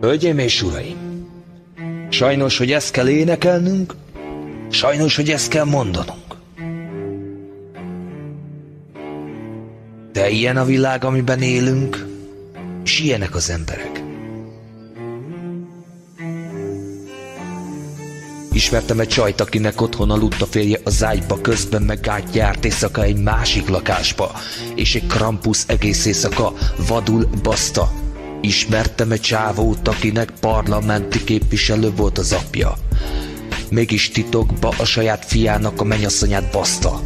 Hölgyeim és uraim, sajnos, hogy ezt kell énekelnünk, sajnos, hogy ezt kell mondanunk. De ilyen a világ, amiben élünk, és ilyenek az emberek. Ismertem egy csajt, akinek otthon aludt a férje az ágyba, közben meg átjárt éjszaka egy másik lakásba, és egy krampusz egész éjszaka vadul baszta. Ismertem egy csávót, akinek parlamenti képviselő volt az apja. Mégis titokba a saját fiának a mennyasszonyát baszta.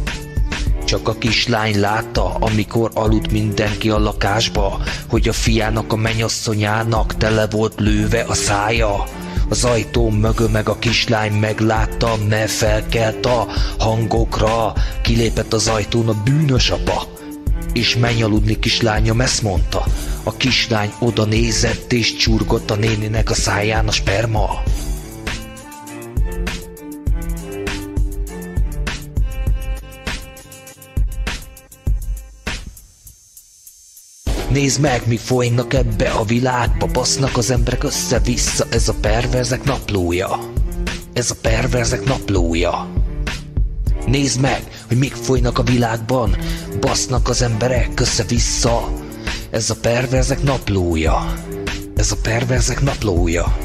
Csak a kislány látta, amikor aludt mindenki a lakásba, hogy a fiának a mennyasszonyának tele volt lőve a szája. Az ajtó mögö meg a kislány meglátta, ne felkelt a hangokra, kilépett az ajtón a bűnös apa. És menj aludni kislányom, ezt mondta. A kislány oda nézett és csurgott a néninek a száján a sperma. Nézd meg, mi folynak ebbe a világba, basznak az emberek össze-vissza, ez a perverzek naplója. Ez a perverzek naplója. Nézd meg, hogy mik folynak a világban, basznak az emberek össze-vissza. Ez a perverzek naplója. Ez a perverzek naplója.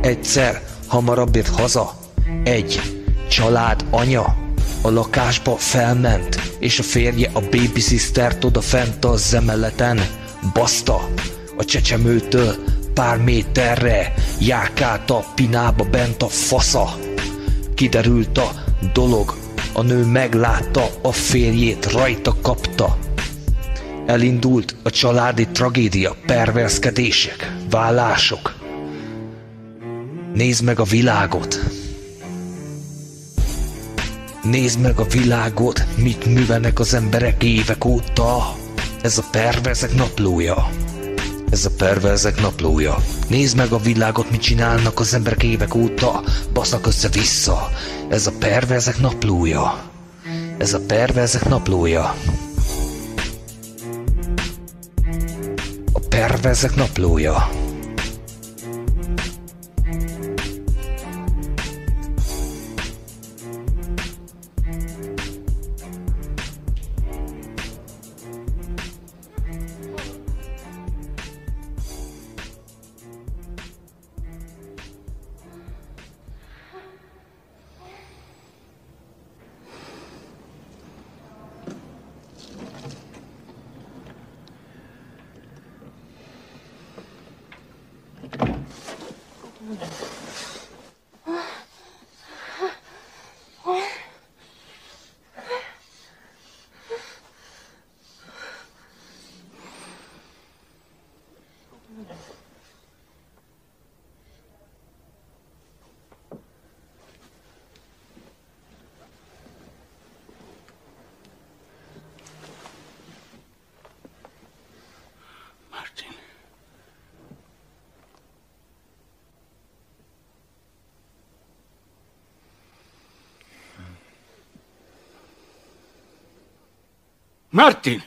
Egyszer hamarabb ért haza. Egy család anya a lakásba felment, és a férje a baby sister oda fent az emeleten baszta a csecsemőtől pár méterre járkált a pinába bent a fasza. Kiderült a dolog, a nő meglátta a férjét, rajta kapta. Elindult a családi tragédia, perverszkedések, vállások, Nézd meg a világot! Nézd meg a világot, mit művelnek az emberek évek óta. Ez a perverzek naplója. Ez a perverzek naplója. Nézd meg a világot, mit csinálnak az emberek évek óta. Basznak össze-vissza. Ez a perverzek naplója. Ez a perverzek naplója. A perverzek naplója. Martin!